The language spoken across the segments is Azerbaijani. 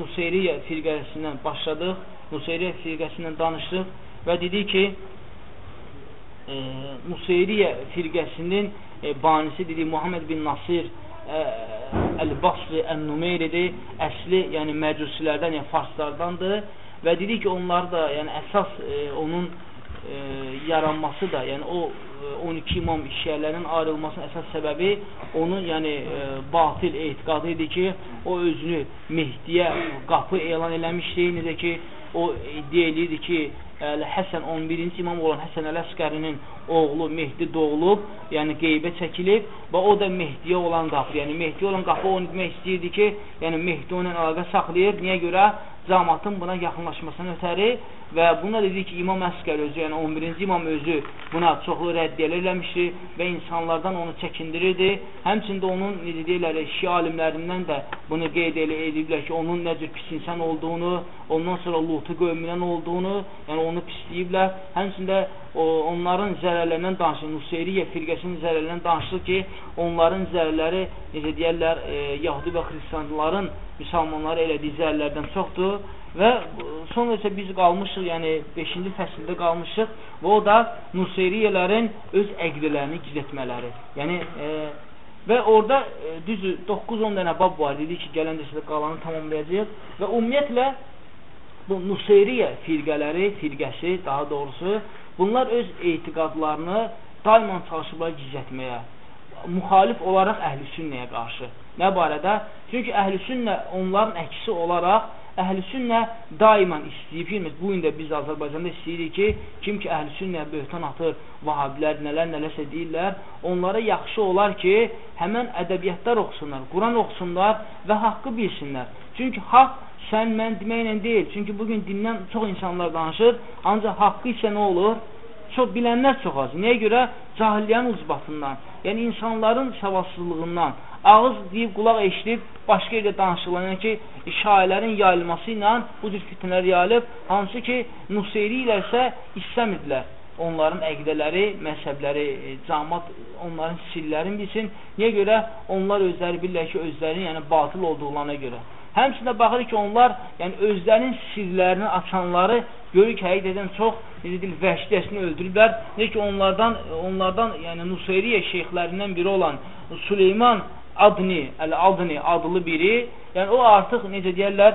Nuseyriyə firqəsindən başladıq, Nuseyriyə firqəsindən danışdıq və dedik ki, e, Nuseyriyə firqəsinin e, banisi dedik Muhammed bin Nasir e, Əl-Basri Ən-Numeyridir. Əsli, yəni məcusilərdən, yəni farslardandır və dedik ki, onlar da, yəni əsas e, onun e, yaranması da, yəni o 12 e, imam şiələrin ayrılmasının əsas səbəbi onun yəni e, batil etiqadı idi ki, o özünü Mehdiyə qapı elan eləmişdi, necə ki, o iddia edirdi ki, Əli Həsən 11-ci imam olan Həsən Əl-Əskərinin oğlu Mehdi doğulub, yəni qeybə çəkilib və o da Mehdiyə olan qapı, yəni Mehdiyə olan qapı onu demək istəyirdi ki, yəni Mehdi onunla əlaqə saxlayır. Niyə görə? Cəmatın buna yaxınlaşmasına ötəri və buna dedi ki, İmam Əskər özü, yəni 11-ci imam özü buna çoxlu rəddiyələr eləmişdi və insanlardan onu çəkindirirdi. Həmçində onun, necə deyirlər, şi alimlərindən də bunu qeyd ediblər ki, onun nə cür pis insan olduğunu, ondan sonra Lutu qövmündən olduğunu, yəni onu pisləyiblər. Həmçində o, onların zərərlərindən danışır, Nuseyriyə firqəsinin zərərlərindən danışır ki, onların zərərləri, necə deyərlər, e, Yahudi və Xristianların müsəlmanları elədiyi zərərlərdən çoxdur və sonra isə biz qalmışıq, yəni 5-ci fəsildə qalmışıq və o da Nuseyriyələrin öz əqdələrini gizlətmələri. Yəni, e, və orada e, düzü 9-10 dənə bab var, dedi ki, gələn dəstədə qalanı tamamlayacaq və ümumiyyətlə bu Nuseyriyə firqələri, firqəsi daha doğrusu, bunlar öz etiqadlarını daima çalışıblar gizlətməyə, müxalif olaraq əhl-i sünnəyə qarşı. Nə barədə? Çünki əhl-i sünnə onların əksi olaraq əhl-i sünnə daimən istəyib, bilmir, bu gün də biz Azərbaycanda istəyirik ki, kim ki əhl-i sünnə böhtan atır, vahabilər, nələr, nələrsə deyirlər, onlara yaxşı olar ki, həmən ədəbiyyatlar oxusunlar, Quran oxusunlar və haqqı bilsinlər. Çünki haqq sən, mən deməklə deyil. Çünki bugün dindən çox insanlar danışır, ancaq haqqı isə nə olur? Çox bilənlər çox az. Nəyə görə? Cahilliyyənin ucbatından, yəni insanların savadsızlığından, ağız deyib, qulaq eşidib, başqa yerdə danışırlar. Yəni ki, şairlərin yayılması ilə bu cür fitnələr yayılıb, hansı ki, Nuseyri ilə isə istəmirdilər onların əqidələri, məzhəbləri, e, camat onların sirlərini bilsin. Niyə görə? Onlar özləri bilirlər ki, özlərinin yəni batıl olduqlarına görə. Həmçində baxır ki, onlar yəni özlərinin sirlərini açanları görür ki, həqiqətən çox necə deyil, vəhşicəsini öldürüblər. Necə ki, onlardan onlardan yəni Nuseyriyə şeyxlərindən biri olan Süleyman Adni, Əl-Adni adlı biri, yəni o artıq necə deyirlər,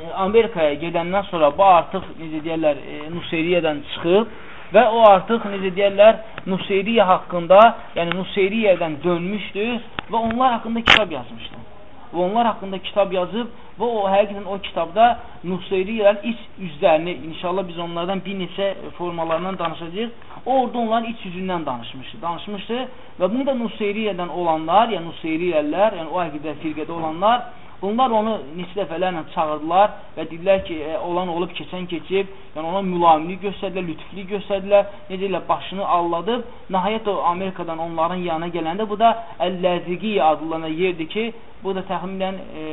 e, Amerikaya gedəndən sonra bu artıq necə deyirlər, e, Nuseyriyədən çıxıb və o artıq necə deyirlər, Nuseyriyyə haqqında, yəni Nuseyriyyədən dönmüşdür və onlar haqqında kitab yazmışdır və onlar haqqında kitab yazıb və o həqiqətən o kitabda Nuseyriyələrin iç üzlərini, inşallah biz onlardan bir neçə formalarından danışacağıq. O orada onların iç yüzündən danışmışdı, danışmışdı və bunu da Nuseyriyədən olanlar, yəni Nuseyriyələr, yəni o əqidə firqədə olanlar Bunlar onu neçə dəfələrlə çağırdılar və dedilər ki, e, olan olub, keçən keçib, yəni ona mülayimlik göstərdilər, lütflik göstərdilər, necə ilə başını alladıb, nəhayət o Amerikadan onların yanına gələndə bu da Əl-Ləziqi adlanan yerdir ki, bu da təxminən e,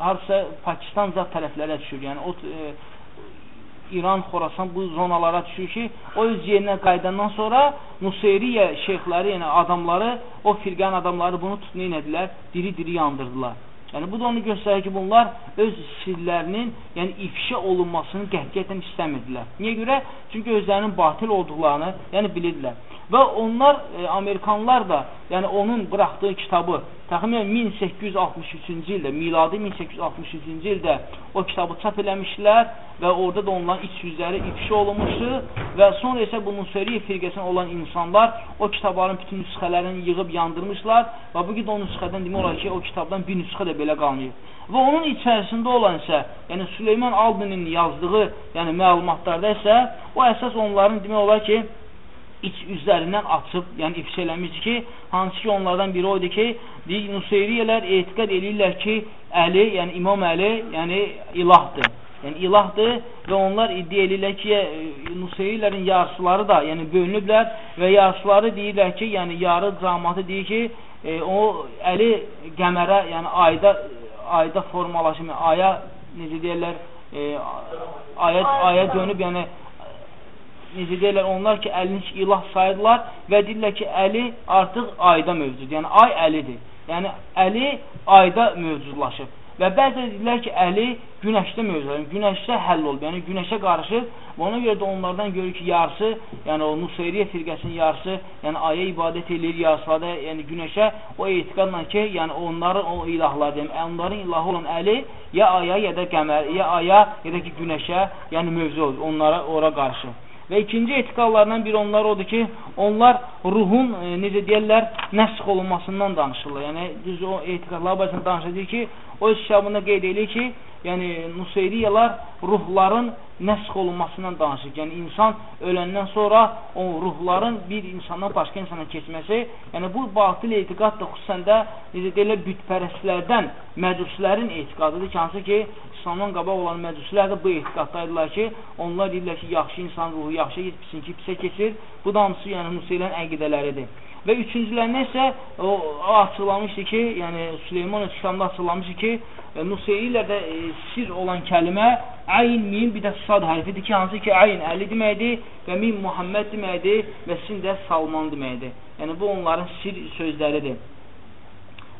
harsa Pakistan zat tərəflərə düşür. Yəni o e, İran, Xorasan bu zonalara düşür ki, o öz yerinə qaydandan sonra Nuseyriyə şeyxləri, yəni adamları, o firqənin adamları bunu tutun edilər, diri-diri yandırdılar. Yəni bu da onu göstərir ki, bunlar öz sirlərinin, yəni ifşa olunmasını qətiyyətən istəmirdilər. Niyə görə? Çünki özlərinin batil olduqlarını, yəni bilirdilər. Və onlar, e, Amerikanlar da, yəni onun buraxdığı kitabı təxminən 1863-cü ildə, miladi 1863-cü ildə o kitabı çap eləmişlər və orada da onların iç yüzləri ifşa olunmuşdu və sonra isə bu Nusayriyə firqəsində olan insanlar o kitabların bütün nüsxələrini yığıb yandırmışlar və bu gün o nüsxədən demək olar ki, o kitabdan bir nüsxə də belə qalmayıb. Və onun içərisində olan isə, yəni Süleyman Albinin yazdığı, yəni məlumatlarda isə o əsas onların demək olar ki, iç üzlərindən açıb, yəni ifşa eləmiş ki, hansı ki onlardan biri oydu ki, deyik, Nuseyriyələr etiqad eləyirlər ki, Əli, yəni İmam Əli, yəni ilahdır. Yəni ilahdır və onlar iddia eləyirlər ki, e, Nuseyriyələrin yarısıları da, yəni bölünüblər və yarısıları deyirlər ki, yəni yarı cəmatı deyir ki, e, o Əli qəmərə, yəni ayda ayda formalaşmı, aya necə deyirlər, e, aya aya dönüb, yəni necə deyirlər, onlar ki, əlini ilah sayırlar və deyirlər ki, əli artıq ayda mövcud. Yəni, ay əlidir. Yəni əli ayda mövcudlaşıb. Və bəzi deyirlər ki, əli günəşdə mövcuddur. Yəni, günəşdə həll olub, yəni günəşə qarışıb. Və ona görə də onlardan görür ki, yarısı, yəni o Nusayriyə firqəsinin yarısı, yəni aya ibadət edir, yarısı da yəni günəşə o etiqadla ki, yəni onların o ilahlar deyim, onların ilahı olan əli ya aya ya da qəmər, ya aya ya da ki, günəşə, yəni mövzu olur, onlara ora qarışıb. Və ikinci etiqadlarından biri onlar odur ki, onlar ruhun, e, necə deyərlər, nəsx olunmasından danışırlar. Yəni, düz o etiqadlar barəsində danışır ki, o öz kitabında qeyd edir ki, yəni Nuseyriyalar ruhların nəsx olunmasından danışır. Yəni insan öləndən sonra o ruhların bir insandan başqa insana keçməsi, yəni bu batıl etiqad da xüsusən də necə deyirlər bütpərəstlərdən məcusilərin etiqadıdır ki, hansı ki İslamdan qabaq olan məcusilər də bu etiqaddaydılar ki, onlar deyirlər ki, yaxşı insan ruhu yaxşı pisinki pisə keçir. Bu da hamısı yəni Museylərin əqidələridir. Və üçüncülərinə isə o, o açıqlamışdı ki, yəni Süleyman kitabında açıqlamışdı ki, e, Nuseyrilərdə e, sir olan kəlimə ayn, mim, bir də sad hərfidir ki, hansı ki, ayn əli deməkdir və mim Muhammed deməkdir və sin də Salman deməkdir. Yəni bu onların sir sözləridir.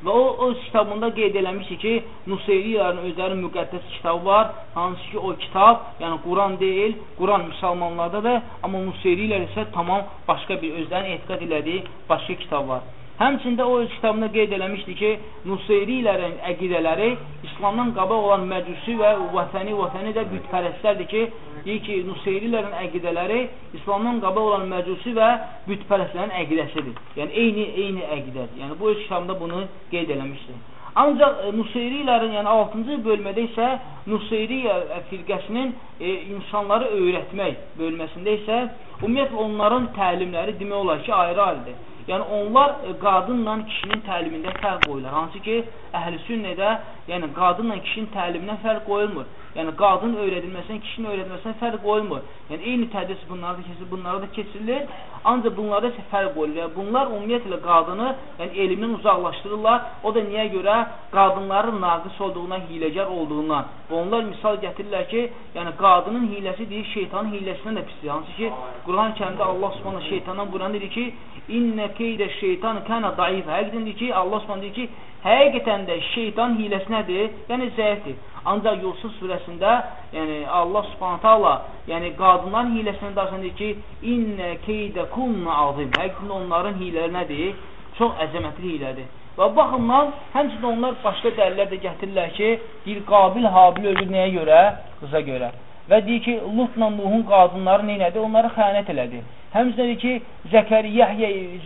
Və o, o kitabında qeyd eləmişdi ki, Nuseyrilərin özləri müqəddəs kitabı var, hansı ki o kitab, yəni Quran deyil, Quran müsəlmanlardadır, amma Nuseyrilər isə tamam başqa bir özlərinin etiqad elədiyi başqa kitab var. Həmçində o öz kitabında qeyd eləmişdi ki, Nuseyrilərin əqidələri İslamdan qabaq olan məcusi və vətəni, vətəni də bütpərəstlərdir ki, deyir ki, Nuseyrilərin əqidələri İslamdan qabaq olan məcusi və bütpərəstlərin əqidəsidir. Yəni, eyni, eyni əqidədir. Yəni, bu öz kitabında bunu qeyd eləmişdir. Ancaq e, Nuseyrilərin, yəni 6-cı bölmədə isə Nuseyriyə firqəsinin e, insanları öyrətmək bölməsində isə ümumiyyətlə onların təlimləri demək olar ki, ayrı-ayrıdır. Yəni onlar e, qadınla kişinin təlimində fərq qoyurlar. Hansı ki, əhl-i sünnədə yəni qadınla kişinin təliminə fərq qoyulmur. Yəni qadın öyrədilməsindən kişinin öyrədilməsindən fərq qoyulmur. Yəni eyni tədris bunlarda keçirilir, bunlarda da keçirilir. Ancaq bunlarda isə fərq qoyulur. Yəni, bunlar ümumiyyətlə qadını yəni elmdən uzaqlaşdırırlar. O da niyə görə? Qadınların naqis olduğundan, hiləgər olduğundan. Onlar misal gətirirlər ki, yəni qadının hiləsi deyir, şeytanın hiləsindən də pisdir. Hansı ki, Quran-Kərimdə Allah Subhanahu şeytandan buran deyir ki, İnnə keydə şeytan kənə daif. Həqiqətən deyir ki, Allah Subhanahu deyir ki, həqiqətən də şeytan hiləsi nədir? Yəni zəifdir. Ancaq Yusuf surəsində, yəni Allah Subhanahu taala, yəni qadınların hiləsindən danışan deyir ki, İnnə keydə kunna azim. Həqiqətən onların hilələri nədir? Çox əzəmətli hilədir. Və baxımdan həmçinin onlar başqa dəlillər də gətirirlər ki, bir Qabil Habil ölür nəyə görə? Qıza görə. Və deyir ki, Lutla Nuhun qadınları neynədi? Onları xəyanət elədi. Həmçinin ki, Zəkəriyyə,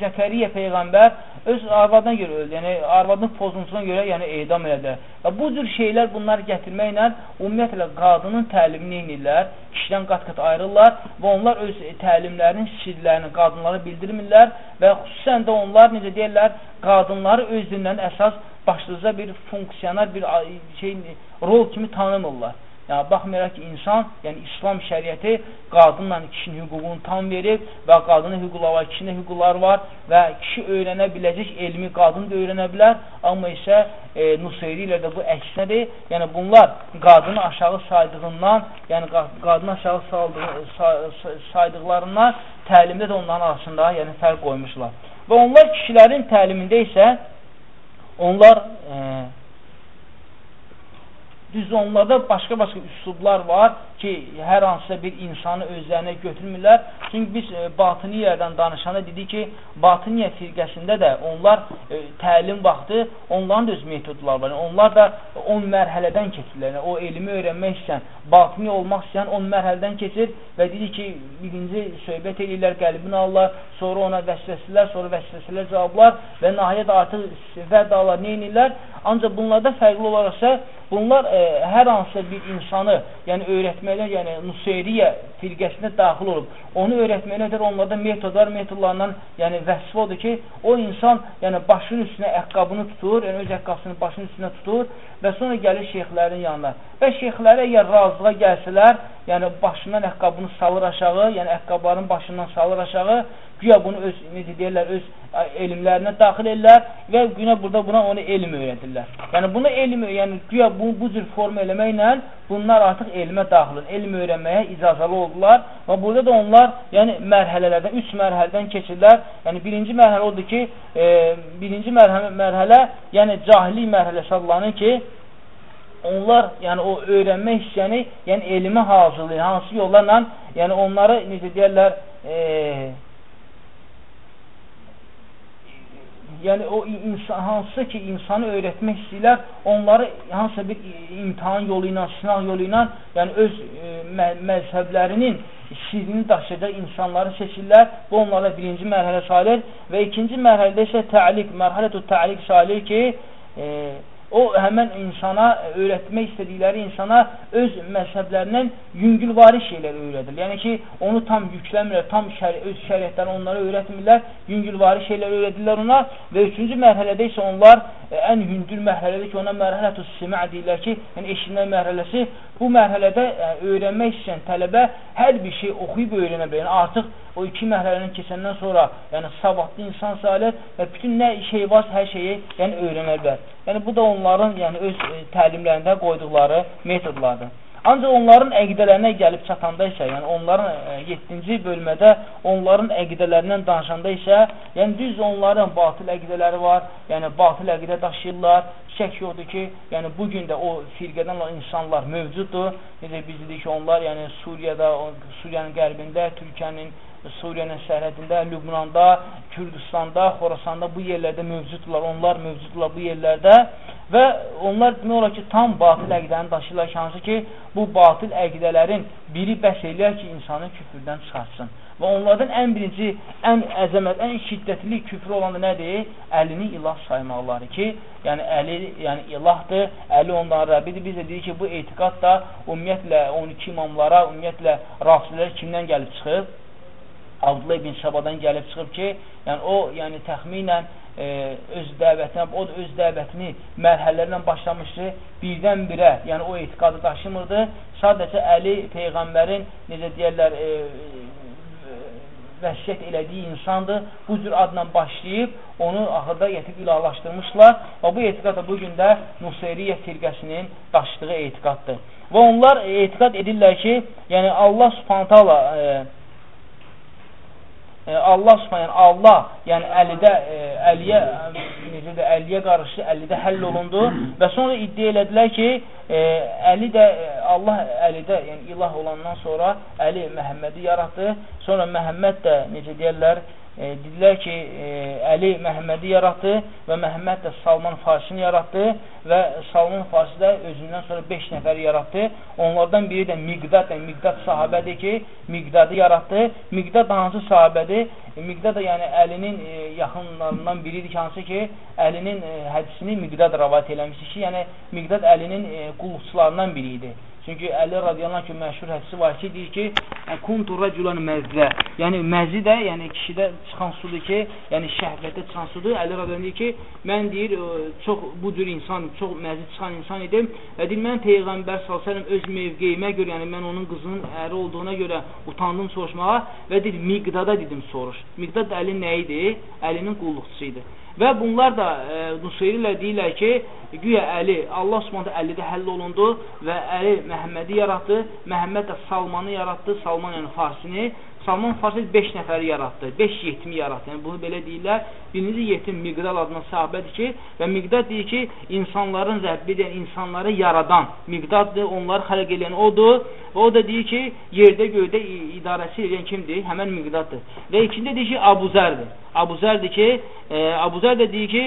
Zəkəriyyə Peyğəmbər öz arvadına görə öldü. Yəni, arvadının pozuntusuna görə yəni, edam elədi. Və bu cür şeylər bunlar gətirməklə ümumiyyətlə qadının təlimini eynirlər, kişidən qat-qat ayrırlar və onlar öz təlimlərinin sirlərini qadınlara bildirmirlər və xüsusən də onlar, necə deyirlər, qadınları özündən əsas başlıca bir funksioner bir şey, rol kimi tanımırlar. Yəni, baxmayaraq ki, insan, yəni İslam şəriəti qadınla kişinin hüququnu tam verib və qadının hüquqları var, kişinin hüquqları var və kişi öyrənə biləcək elmi qadın da öyrənə bilər, amma isə e, Nusayri ilə də bu əksinədir. Yəni, bunlar qadını aşağı saydığından, yəni qadını aşağı saldığı, say, saydıqlarından təlimdə də onların arasında yəni, fərq qoymuşlar. Və onlar kişilərin təlimində isə onlar e, Düzdür, onlarda başqa-başqa üslublar var ki, hər hansısa bir insanı özlərinə götürmürlər. Çünki biz e, batiniyyədən danışanda dedik ki, batiniyyə firqəsində də onlar e, təlim vaxtı onların da öz metodları var. Yəni, onlar da 10 mərhələdən keçirlər. Yəni, o elmi öyrənmək istəyən, batini olmaq istəyən 10 mərhələdən keçir və dedik ki, birinci söhbət edirlər, qəlbini alırlar, sonra ona vəsvəsələr, sonra vəsvəsələr cavablar və nəhayət artıq vədalar nə edirlər? Ancaq bunlarda fərqli olaraqsa, bunlar e, hər hansısa bir insanı, yəni öyrətməkdə, yəni Nuseyriyə firqəsinə daxil olub, onu öyrətməkdədir, onlarda metodlar, metodlarından, yəni vəsf odur ki, o insan, yəni başının üstünə əqqabını tutur, yəni öz əqqabını başının üstünə tutur və sonra gəlir şeyxlərin yanına. Və şeyxləri əgər razılığa gəlsələr, yəni başından əqqabını salır aşağı, yəni əqqabların başından salır aşağı, güya bunu öz, necə deyirlər, öz elmlərinə daxil edirlər və günə burada buna onu elm öyrədirlər. Yəni bunu elm, yəni güya bu, bu cür form eləməklə bunlar artıq elmə daxil, elm öyrənməyə icazəli oldular və burada da onlar yəni mərhələlərdən, üç mərhələdən keçirlər. Yəni birinci mərhələ odur ki, e, birinci mərhələ, mərhələ yəni cahili mərhələsi adlanır ki, onlar yəni o öyrənmə hissəni, yəni elmə hazırlayır. Hansı yollarla, yəni onları necə deyirlər, e, yəni o insan, hansısa ki, insanı öyrətmək istəyirlər, onları hansısa bir imtihan yolu ilə, sınaq yolu ilə, yəni öz e, mə məzhəblərinin sirrini daşıyacaq insanları seçirlər. Bu onlara birinci mərhələ sayılır və ikinci mərhələdə isə təliq, mərhələtü təliq sayılır ki, e, o həmən insana öyrətmək istədikləri insana öz məzhəblərindən yüngülvari şeylər öyrədir. Yəni ki, onu tam yükləmirlər, tam şəri öz şəriətlərini onlara öyrətmirlər, yüngülvari şeylər öyrədirlər ona və üçüncü mərhələdə isə onlar ən hündür mərhələdə ki, ona mərhələtü simə deyirlər ki, yəni eşitmək mərhələsi bu mərhələdə ə, öyrənmək istəyən tələbə hər bir şey oxuyub öyrənə bilər. Yəni artıq o iki mərhələni keçəndən sonra, yəni savadlı insan salir və bütün nə şey varsa hər şeyi yəni öyrənə bilər. Yəni bu da onların yəni öz e, təlimlərində qoyduqları metodlardır. Ancaq onların əqidələrinə gəlib çatanda isə, yəni onların 7-ci e, bölmədə onların əqidələrindən danışanda isə, yəni düz onların batıl əqidələri var, yəni batıl əqidə daşıyırlar, şək yoxdur ki, yəni bu gün də o firqədən olan insanlar mövcuddur. Necə biz dedik ki, onlar yəni Suriyada, Suriyanın qərbində, Türkiyənin Suriyanın sərhədində, Lübnanda, Kürdistanda, Xorasanda bu yerlərdə mövcuddurlar, onlar mövcuddurlar bu yerlərdə və onlar demək olar ki, tam batıl əqidəni daşıyırlar ki, hansı ki, bu batıl əqidələrin biri bəs eləyər ki, insanı küfürdən çıxartsın. Və onlardan ən birinci, ən əzəmət, ən şiddətli küfür olan da nədir? Əlini ilah saymaqları ki, yəni əli yəni ilahdır, əli onların Rəbbidir. Biz də dedik ki, bu etiqad da ümumiyyətlə 12 imamlara, ümumiyyətlə rafizlər kimdən gəlib çıxıb? Abdullah ibn Şabadan gəlib çıxıb ki, yəni o, yəni təxminən e, öz dəvətinə, o da öz dəvətini mərhələlərlə başlamışdı, birdən-birə, yəni o etiqadı daşımırdı. Sadəcə Əli Peyğəmbərin, necə deyərlər, e, vəsiyyət elədiyi insandır. Bu cür adla başlayıb, onu axırda yetib ilahlaşdırmışlar və bu etiqad da bugün də Nusayriyə firqəsinin daşıdığı etiqaddır. Və onlar etiqad edirlər ki, yəni Allah subhanətə Allah e, Allah subhanən Allah, yəni Əlidə, ə, e, Əliyə, necə də, Əliyə qarşı Əlidə həll olundu və sonra iddia elədilər ki, ə, e, Əli də, e, Allah Əlidə, yəni ilah olandan sonra Əli Məhəmmədi yaratdı, sonra Məhəmməd də, necə deyərlər, e, dedilər ki, e, Əli Məhəmmədi yaratdı və Məhəmməd də Salman Farsini yaratdı və Salman Farsi də özündən sonra 5 nəfər yaratdı. Onlardan biri də Miqdad, yəni Miqdad sahabədir ki, Miqdadı yaratdı. Miqdad hansı sahabədir? E, Miqdad da yəni Əlinin e, yaxınlarından biridir ki, hansı ki, Əlinin e, hədisini Miqdad rəvat eləmişdir ki, yəni Miqdad Əlinin e, qulluqçularından biri idi. Çünki Əli radiyallahu ki, məşhur hədisi var ki, deyir ki, kuntu rəculan məzzə. Yəni məzi də, yəni kişidə çıxan sudur ki, yəni şəhvətdə çıxan sudur. Əli radiyallahu deyir ki, mən deyir, çox bu cür insan, çox məzi çıxan insan idim və deyir, mən Peyğəmbər s.ə.v öz mevqeyimə görə, yəni mən onun qızının əri olduğuna görə utandım soruşmağa və deyir, miqdada dedim soruş. Miqdad Əlin nə idi? Əlinin qulluqçusu idi. Və bunlar da e, Nusayrilə deyirlər ki, güya Əli, Allah Subhanahu Əlidə həll olundu və Əli Məhəmmədi yaratdı, Məhəmməd də Salmanı yaratdı, Salman yəni Farsini Salman Farsi 5 nəfəri yaratdı, 5 yetimi yaratdı. Yəni, bunu belə deyirlər. Birinci yetim Miqdal adına sahabədir ki, və Miqdad deyir ki, insanların Rəbbi deyən, insanları yaradan Miqdaddır, onları xələq edən odur. Və o da deyir ki, yerdə göydə idarəsi edən kimdir? Həmən Miqdaddır. Və ikinci deyir ki, Abuzərdir. Abuzərdir ki, e, Abuzər də deyir ki,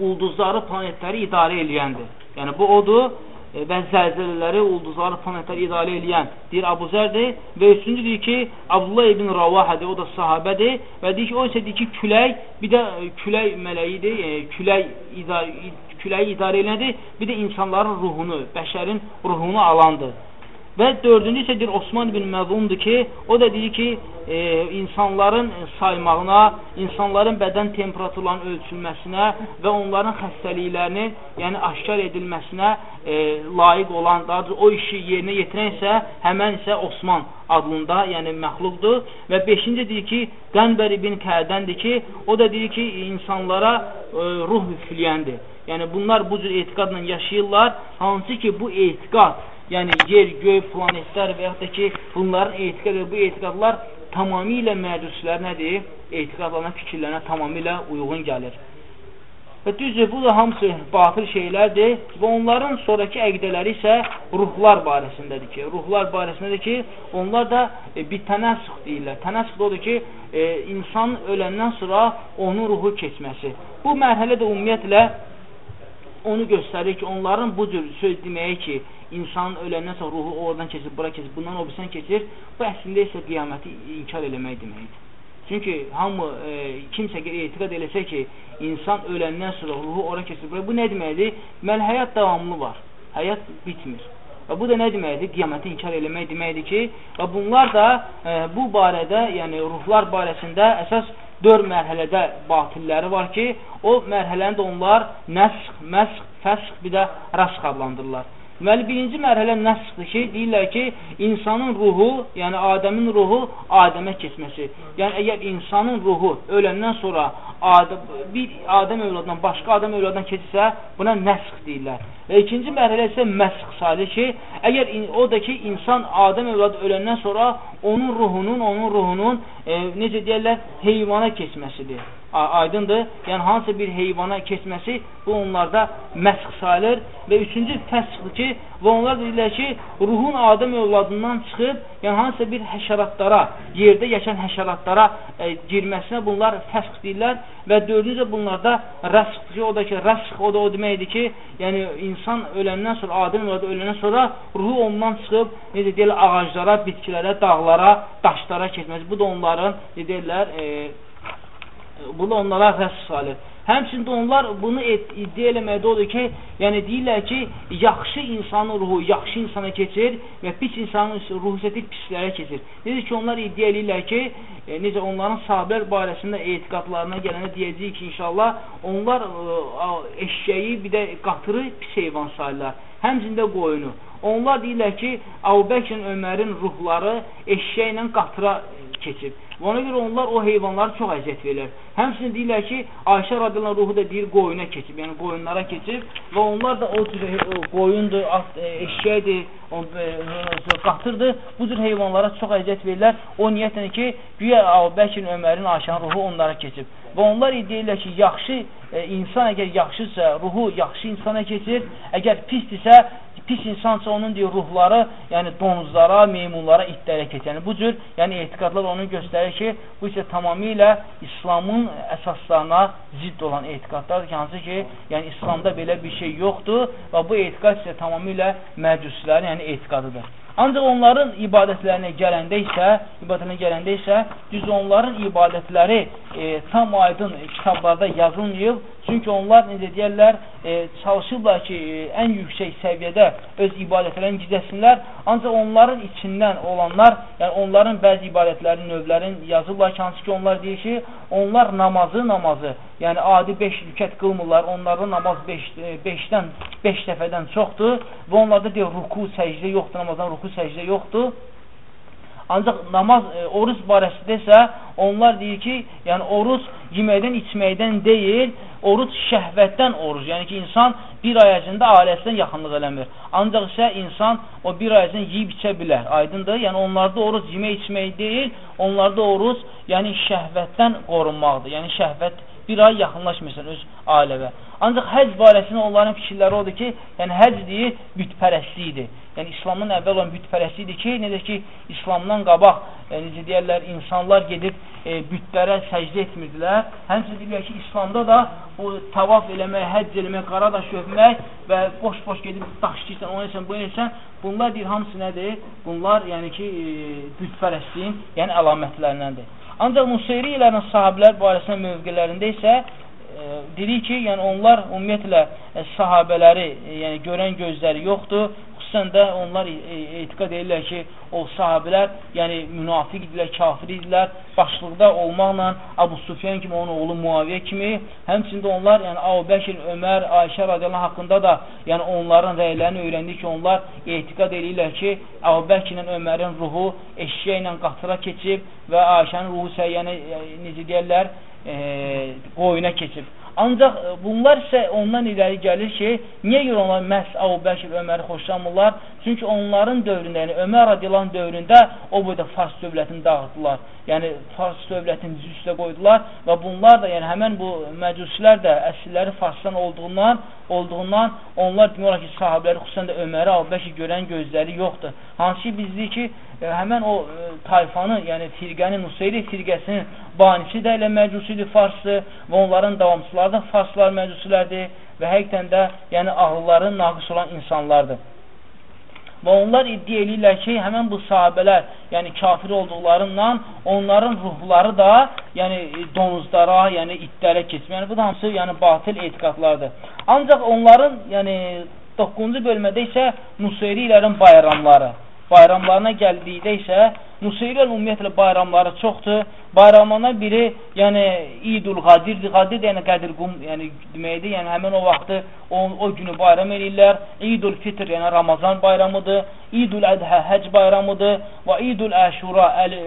ulduzları, planetləri idarə eləyəndir. Yəni, bu odur e, və zəlzələləri, ulduzları, planetləri idarə edən deyir Abu Zərdir və üçüncü deyir ki, Abdullah ibn Ravahədir, o da sahabədir və deyir ki, o isə deyir ki, külək, bir də e, külək mələyidir, e, külək idarə, küləyi idarə edəndir, bir də insanların ruhunu, bəşərin ruhunu alandır. Və dördüncü isə deyir Osman ibn Məzundur ki, o da deyir ki, e, insanların saymağına, insanların bədən temperaturlarının ölçülməsinə və onların xəstəliklərinin, yəni aşkar edilməsinə e, layiq olan, daha o işi yerinə yetirən isə həmən isə Osman adında, yəni məxluqdur. Və beşinci deyir ki, Qənbər ibn Kədəndir ki, o da deyir ki, insanlara e, ruh üfləyəndir. Yəni bunlar bu cür etiqadla yaşayırlar, hansı ki bu etiqad yəni yer, göy, planetlər və yaxud da ki, bunların etiqad bu etiqadlar tamamilə məcuslər nədir? Etiqadlarına, fikirlərinə tamamilə uyğun gəlir. Və düzdür, bu da hamısı batıl şeylərdir və onların sonraki əqdələri isə ruhlar barəsindədir ki, ruhlar barəsindədir ki, onlar da e, bir tənəsux deyirlər. Tənəsux odur ki, e, insan öləndən sonra onun ruhu keçməsi. Bu mərhələ də ümumiyyətlə onu göstərir ki, onların bu cür söz deməyi ki, insanın öləndən sonra ruhu oradan keçir, bura keçir, bundan o birisindən keçir, bu əslində isə qiyaməti inkar eləmək deməkdir. Çünki hamı, e, kimsə etiqad eləsə ki, insan öləndən sonra ruhu ora keçir, bura, bu nə deməkdir? Deməli, həyat davamlı var, həyat bitmir. Və bu da nə deməkdir? Qiyaməti inkar eləmək deməkdir ki, və bunlar da e, bu barədə, yəni ruhlar barəsində əsas dörd mərhələdə batilləri var ki, o mərhələni də onlar nəsx, məsx, fəsx, bir də rəsx adlandırırlar. Deməli, birinci mərhələ nəsxdir ki, deyirlər ki, insanın ruhu, yəni Adəmin ruhu Adəmə keçməsi. Yəni, əgər insanın ruhu öləndən sonra Adəm, bir Adəm övladından başqa Adəm övladından keçirsə, buna nəsx deyirlər. Və ikinci mərhələ isə məsx sayılır ki, əgər o da ki, insan Adəm övladı öləndən sonra onun ruhunun, onun ruhunun, e, necə deyərlər, heyvana keçməsidir aydındır. Yəni hansısa bir heyvana keçməsi bu onlarda məsx sayılır və üçüncü fəsxdir ki, və onlar deyirlər ki, ruhun Adəm övladından çıxıb, yəni hansısa bir həşəratlara, yerdə yaşayan həşəratlara e, girməsinə bunlar fəsx deyirlər və dördüncü bunlarda rəsx ki, o da ki, rəsx o da o deməkdir ki, yəni insan öləndən sonra, Adəm övladı öləndən sonra ruhu ondan çıxıb, necə deyirlər, ağaclara, bitkilərə, dağlara, daşlara keçməsi. Bu da onların, deyirlər, e, bunu onlara rəs salib. Həmçində onlar bunu iddia eləməkdə odur ki, yəni deyirlər ki, yaxşı insanın ruhu yaxşı insana keçir və pis insanın ruhu isə pislərə keçir. Necə ki, onlar iddia eləyirlər ki, e, necə onların sahabilər barəsində etiqadlarına gələndə deyəcəyik ki, inşallah, onlar e, eşyəyi, bir də qatırı pis heyvan sayırlar. Həmçində qoyunu. Onlar deyirlər ki, Əbubəkrin, Ömərin ruhları eşyəklə qatıra keçib. Və ona görə onlar o heyvanlara çox əziyyət verirlər. Həmçinin deyirlər ki, Ayşə radiyallahu ruhu da deyir qoyuna keçib, yəni qoyunlara keçib və onlar da o cür qoyundur, e, eşyəkdir, e, qatırdır. Bu cür heyvanlara çox əziyyət verirlər. O niyyətlə ki, güya Əbubəkirin, Ömərin, Ayşənin ruhu onlara keçib. Və onlar deyirlər ki, yaxşı e, insan əgər yaxşısa, ruhu yaxşı insana keçir, əgər pisdirsə, pis insansa onun deyir ruhları, yəni donuzlara, meymunlara, itlərə keçir. Yəni bu cür, yəni etiqadlar onu göstərir ki, bu isə tamamilə İslamın əsaslarına zidd olan etiqadlardır ki, hansı ki, yəni İslamda belə bir şey yoxdur və bu etiqad isə tamamilə məcuslərin, yəni etiqadıdır. Ancaq onların ibadətlərinə gələndə isə, ibadətlərinə gələndə isə düz onların ibadətləri e, tam aydın kitablarda yazılmayıb. Çünki onlar necə deyərlər, e, çalışıblar ki, e, ən yüksək səviyyədə öz ibadətlərini gizləsinlər. Ancaq onların içindən olanlar, yəni onların bəzi ibadətlərin növlərin yazıblar ki, hansı ki onlar deyir ki, onlar namazı, namazı, yəni adi 5 rükət qılmırlar, onlarda namaz 5-dən 5 dəfədən çoxdur və onlarda deyir, ruku, səcdə yoxdur, namazdan ruku, səcdə yoxdur. Ancaq namaz, e, oruc barəsində isə onlar deyir ki, yəni oruc yeməkdən, içməkdən deyil, oruc şəhvətdən oruc. Yəni ki, insan bir ay ərzində ailəsindən yaxınlıq eləmir. Ancaq isə insan o bir ay ərzində yeyib içə bilər. Aydındır? Yəni onlarda oruc yemək içmək deyil, onlarda oruc yəni şəhvətdən qorunmaqdır. Yəni şəhvət bir ay yaxınlaşmırsan öz ailəvə. Ancaq həc barəsində onların fikirləri odur ki, yəni həc deyir, bütpərəstlikdir. Yəni İslamdan əvvəl olan bütpərəstlikdir ki, necə ki, İslamdan qabaq, e, necə deyərlər, insanlar gedib e, bütlərə səcdə etmirdilər. Həmçə deyirlər ki, İslamda da bu tavaf eləmək, həcc eləmək, qaradaş öpmək və boş-boş gedib daş istəyirsən, onu etsən, bunu etsən, bunlar deyir, hamısı nədir? Bunlar, yəni ki, e, bütpərəstliyin, yəni əlamətlərindəndir. Ancaq Nuseyrilərin sahiblər barəsində mövqelərində isə e, dedik ki, yəni onlar ümumiyyətlə e, sahabələri, e, yəni görən gözləri yoxdur. Xüsusən də onlar etiqad edirlər ki, o sahabilər, yəni münafiq idilər, kafir idilər, başlıqda olmaqla Abu Sufyan kimi, onun oğlu Muaviyyə kimi, həmçində onlar, yəni Abu Bəkir, Ömər, Ayşə radiyallahu haqqında da, yəni onların rəylərini öyrəndik ki, onlar etiqad edirlər ki, Abu Bəkirlə Ömərin ruhu eşyə ilə qatıra keçib və Ayşənin ruhu səyyəni, necə deyərlər, e, qoyuna keçib. Ancaq e, bunlar isə ondan irəli gəlir ki, niyə görə onlar məhz Əbu Bəkir Öməri xoşlamırlar? Çünki onların dövründə, yəni Ömər radiyalan dövründə o boyda Fars dövlətini dağıtdılar. Yəni Fars dövlətini diz üstə qoydular və bunlar da, yəni həmən bu məcusilər də əsilləri Farsdan olduğundan, olduğundan onlar demək olar ki, sahabələri xüsusən də Öməri Əbu Bəkir görən gözləri yoxdur. Hansı ki, bizdir ki, e, həmən o e, tayfanı, yəni firqəni, Nusayri firqəsinin banisi də elə məcusidir Farsdır və onların davamçıları da Farslar məcusilərdir və həqiqətən də yəni ağılları naqış olan insanlardır. Və onlar iddia edirlər ki, həmən bu sahabələr, yəni kafir olduqlarından onların ruhları da, yəni donuzlara, yəni itlərə keçmir. Yəni bu da hamısı yəni batil etiqadlardır. Ancaq onların, yəni 9-cu bölmədə isə Nusayrilərin bayramları bayramlarına gəldikdə isə Nuseyriyyəl ümumiyyətlə bayramları çoxdur. Bayramlarından biri, yəni İdul Qadirdir. Qadir yəni Qədir Qum, yəni deməkdir. Yəni həmin o vaxtı o, o günü bayram eləyirlər. İdul Fitr, yəni Ramazan bayramıdır. İdul Ədhə Həcc bayramıdır və İdul Əşura Əli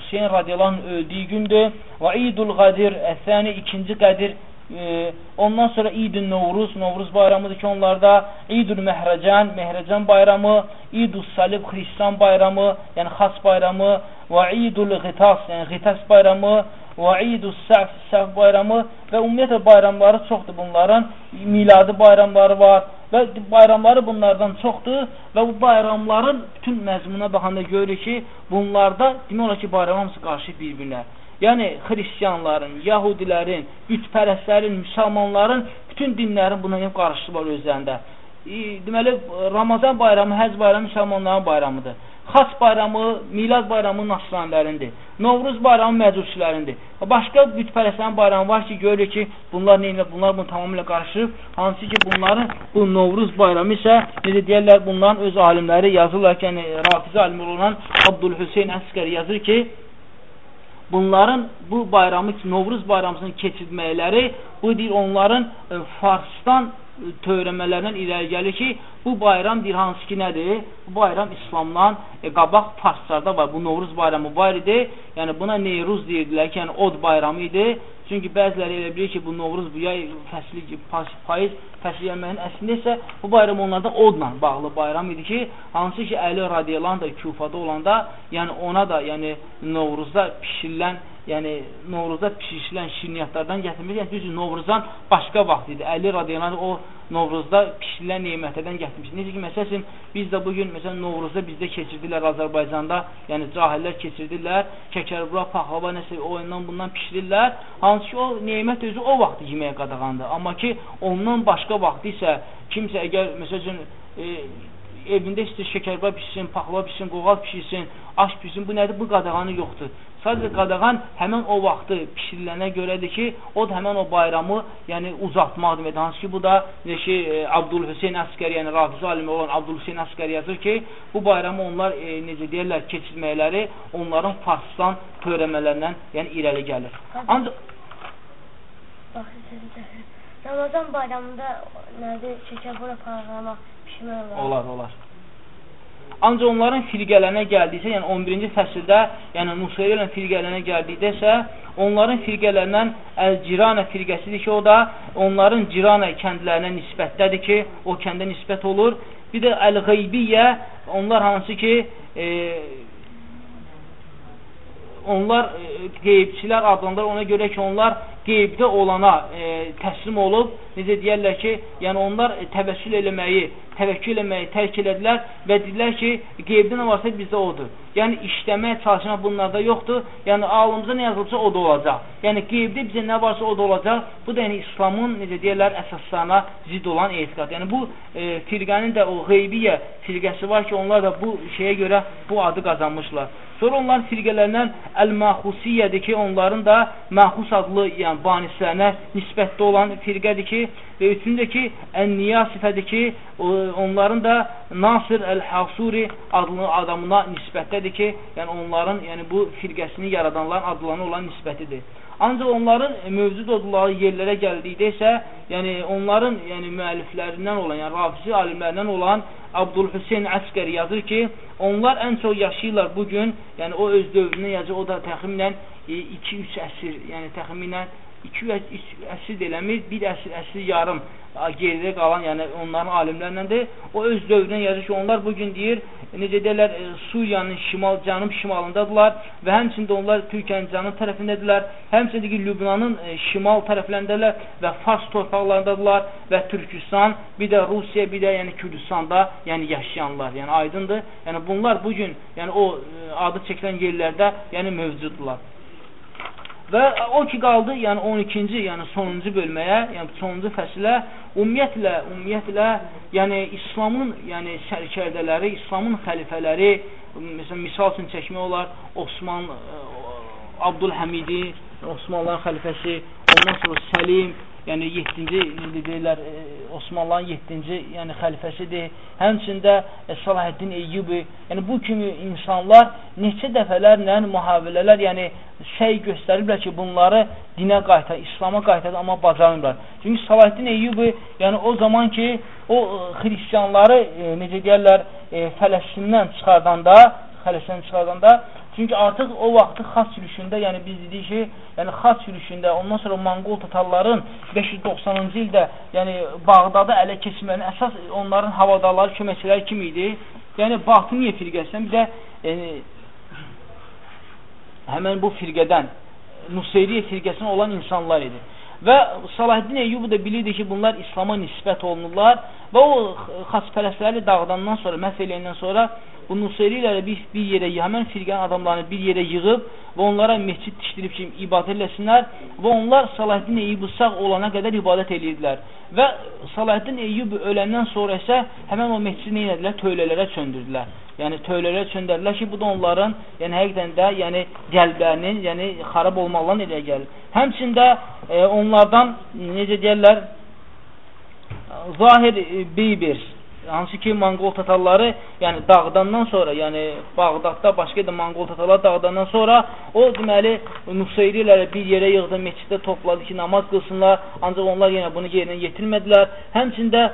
Hüseyn radiyallahu öldüyü gündür və İdul Qadir Əsəni ikinci Qədir e, ondan sonra İd-i Novruz, Novruz bayramıdır ki onlarda, İd-ül Məhrəcən, Məhrəcən bayramı, İd-ül Salib, Xristiyan bayramı, yəni xas bayramı və İd-ül Qitas, yəni Qitas bayramı və İd-ül Səf, Səf bayramı və ümumiyyətlə bayramları çoxdur bunların, miladi bayramları var və bayramları bunlardan çoxdur və bu bayramların bütün məzmununa baxanda görürük ki, bunlarda demək olar ki, bayram hamısı qarşı bir-birinə. Yəni xristianların, yahudilərin, bütpərəstlərin, müsəlmanların, bütün dinlərin buna yəni qarşılığı var özlərində. Deməli Ramazan bayramı, Həcc bayramı müsəlmanların bayramıdır. Xaç bayramı, Milad bayramı nasranilərindir. Novruz bayramı məcusilərindir. Başqa bütpərəstlərin bayramı var ki, görür ki, bunlar neynə, bunlar bunu tamamilə qarışıb. Hansı ki, bunların bu Novruz bayramı isə necə deyirlər, bunların öz alimləri yazırlar ki, yəni Rafizi alimi olan Abdülhüseyn Əskər yazır ki, bunların bu bayramı, Novruz bayramını keçirməkləri bu deyir onların e, Farsdan törəmələrindən irəli gəlir ki, bu bayram deyir hansı ki nədir? Bu bayram İslamdan e, qabaq Farslarda var. Bu Novruz bayramı var idi. Yəni buna Neyruz deyirdilər ki, yəni od bayramı idi. Çünki bəziləri elə bilir ki, bu Novruz bu yay fəsli payız fəsli gəlməyin əslində isə bu bayram onlarda odla bağlı bayram idi ki, hansı ki Əli radiyallahu da Kufada olanda, yəni ona da, yəni Novruzda pişirilən yəni Novruzda pişirilən şirniyyatlardan gətirmiş. Yəni düzdür, Novruzdan başqa vaxt idi. Əli radiyallahu o Novruzda pişirilən nemətlərdən gətirmiş. Necə ki, məsələn, biz də bu gün məsələn Novruzda bizdə keçirdilər Azərbaycanda, yəni cahillər keçirdilər, kəkərbura, paxlava nəsə o ondan bundan pişirirlər. Hansı ki, o nemət özü o vaxt yeməyə qadağandır. Amma ki, ondan başqa vaxt isə kimsə əgər məsələn e, evində istəyir şəkərbə pişsin, paxlava pişsin, qoğal pişsin, aş pişsin, bu nədir? Bu qadağanı yoxdur. Sadəcə qadağan həmən o vaxtı pişirilənə görədir ki, o da həmən o bayramı yəni uzatmaq deməkdir. Hansı ki, bu da ki, e, Abdülhüseyn Əskər, yəni Rafizi alimi olan Abdülhüseyn Əskər yazır ki, bu bayramı onlar e, necə deyirlər, keçirməkləri onların Farsdan törəmələrindən yəni irəli gəlir. Ancaq Ramazan bayramında nədir, şəkər bura parlamaq, pişmək olar. Olar, olar. Ancaq onların firqələrinə gəldiksə, yəni 11-ci fəsildə, yəni Nusayri ilə firqələrinə gəldikdə isə, onların firqələrindən Əl-Cirana firqəsidir ki, o da onların Cirana kəndlərinə nisbətdədir ki, o kəndə nisbət olur. Bir də Əl-Qeybiyyə, onlar hansı ki, e, onlar e, qeybçilər adlandır ona görə ki, onlar qeybdə olana e, təslim olub, necə deyərlər ki, yəni onlar e, təvəkkül eləməyi, təvəkkül eləməyi tərk elədilər və dedilər ki, qeybdə nə varsa bizdə odur. Yəni işləməyə çalışmaq bunlarda yoxdur. Yəni alımıza nə yazılsa o da olacaq. Yəni qeybdə bizə nə varsa o da olacaq. Bu da yəni İslamın necə deyirlər əsaslarına zidd olan etiqad. Yəni bu e, firqənin də o qeybiyyə firqəsi var ki, onlar da bu şeyə görə bu adı qazanmışlar. Sonra onların firqələrindən Əl-Məxusiyyədir ki, onların da Məxus adlı yəni banislərinə nisbətdə olan firqədir ki, və üçüncü ki, ən-niya sifədir ki, onların da Nasir əl-Hasuri adlı adamına nisbətdədir ki, yəni onların, yəni bu firqəsini yaradanların adlarına olan nisbətidir. Ancaq onların mövcud olduqları yerlərə gəldikdə isə, yəni onların yəni müəlliflərindən olan, yəni Rafizi alimlərindən olan Abdülhüseyn Əskəri yazır ki, onlar ən çox yaşayırlar bu gün, yəni o öz dövrünə yazır, o da təxminən 2-3 əsr, yəni təxminən 2 əsr eləmir, bir əsr, əsr yarım geridə qalan, yəni onların alimlərləndir. O öz dövrünə yazır ki, onlar bugün deyir, necə deyirlər, e, Suriyanın şimal, cənub şimalındadılar və həmçində onlar Türkiyənin cənub tərəfindədirlər. Həmçində ki, Lübnanın e, şimal tərəflərindədirlər və Fars torpaqlarındadılar və Türkistan, bir də Rusiya, bir də yəni Kürdistanda, yəni yaşayanlar, yəni aydındır. Yəni bunlar bugün, yəni o e, adı çəkilən yerlərdə, yəni mövcuddular. Və o ki qaldı, yəni 12-ci, yəni sonuncu bölməyə, yəni sonuncu fəsilə ümumiyyətlə, ümumiyyətlə, yəni İslamın, yəni sərkərdələri, İslamın xəlifələri, məsələn, misal üçün çəkmək olar Osman, ə, Abdülhəmidi, Osmanlıların xəlifəsi, ondan sonra Səlim, yəni 7-ci necə deyirlər, e, Osmanlıların 7-ci, yəni xəlifəsidir. Həmçində e, Salahaddin Eyyubi, yəni bu kimi insanlar neçə dəfələrlə mühavilələr, yəni şey göstəriblər ki, bunları dinə qaytar, İslam'a qaytar, amma bacarmırlar. Çünki Salahaddin Eyyubi, yəni o zaman ki, o e, xristianları e, necə deyirlər, e, Fələstindən çıxardanda, Fələstindən çıxardanda Çünki artıq o vaxtı xaç yürüşündə, yəni biz dedik ki, yəni xaç yürüşündə, ondan sonra Manqol tatarların 590-cı ildə, yəni Bağdadı ələ keçmənin əsas onların havadarları, köməkçiləri kim idi? Yəni Batiniyə firqəsindən bir də yəni, həmən bu firqədən Nuseyriyə firqəsindən olan insanlar idi. Və Salahiddin Eyyubu da bilirdi ki, bunlar İslama nisbət olunurlar və o xaçpərəstləri dağıdandan sonra, məhv eləyəndən sonra bu Nusayriləri bir, bir yerə, həmən firqənin adamlarını bir yerə yığıb və onlara mescid tikdirib ki, ibadət eləsinlər və onlar Salahiddin Eyyubu sağ olana qədər ibadət eləyirdilər. Və Salahiddin Eyyub öləndən sonra isə həmən o mescidi nə edilər? Tövlələrə çöndürdülər. Yəni tövlələrə çöndürdülər ki, bu da onların, yəni həqiqətən də, yəni qəlblərinin, yəni xarab olmaqla elə gəlir. Həmçində e, onlardan necə deyirlər? Zahir e, Beybers hansı ki Manqol tatarları, yəni dağıdandan sonra, yəni Bağdadda başqa da Manqol tatarları dağıdandan sonra o deməli Nusayriləri bir yerə yığdı, məsciddə topladı ki, namaz qılsınlar, ancaq onlar yenə bunu yerinə yetirmədilər. Həmçində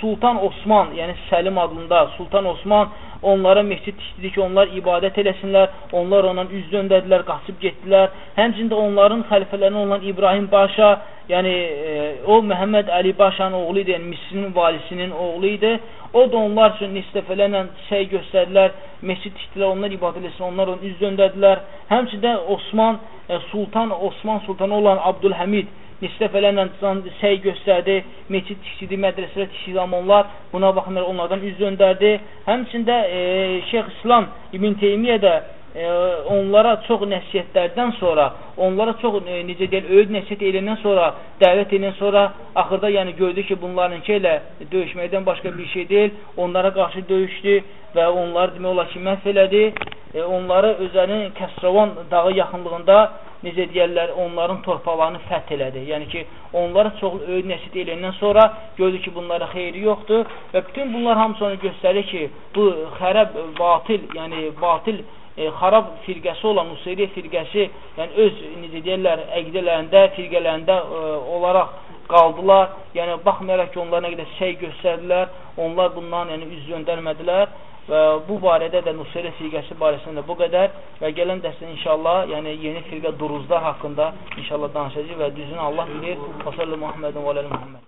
Sultan Osman, yəni Səlim adında Sultan Osman onlara məscid tikdirdi ki, onlar ibadət eləsinlər, onlar ondan üz döndədilər, qaçıb getdilər. Həmçində onların xəlifələrindən olan İbrahim Paşa, yəni e, o Məhəmməd Əli Paşanın oğlu idi, yəni Misrin valisinin oğlu idi. O da onlar üçün nisdəfələrlə şey göstərdilər, məscid tikdilər, onlar ibadət eləsin, onlar onu üz döndədilər. Həmçində Osman, e, Sultan Osman Sultanı olan Abdülhəmid nisdəfələrlə səy göstərdi, meçid tikidi, mədrəsələr tikidi, amma onlar buna baxmayaraq onlardan üz döndərdi. Həmçində e, Şeyx İslam İbn Teymiyyə də e, onlara çox nəsiyyətlərdən sonra, onlara çox e, necə deyil, öyüd nəsiyyət eləndən sonra, dəvət eləndən sonra axırda yəni gördü ki, bunlarınki ilə döyüşməkdən başqa bir şey deyil, onlara qarşı döyüşdü və onlar demək olar ki, məhv elədi. E, onları özlərinin Kəsravan dağı yaxınlığında necə deyərlər, onların torpaqlarını fəth elədi. Yəni ki, onlara çox öyüd nəsid eləyəndən sonra gördü ki, bunlara xeyri yoxdur və bütün bunlar hamısı onu göstərir ki, bu xərəb, batil, yəni batil e, xarab firqəsi olan Nusayriyə firqəsi, yəni öz necə deyirlər, əqidələrində, firqələrində e, olaraq qaldılar. Yəni baxmayaraq ki, onlar nə qədər şey göstərdilər, onlar bundan yəni üz döndərmədilər və bu barədə də Nusayriyə firqəsi barəsində bu qədər və gələn dərsdə inşallah, yəni yeni firqə duruzlar haqqında inşallah danışacağıq və düzünü Allah bilir. Və sallallahu Muhammedin və aləli Muhammed.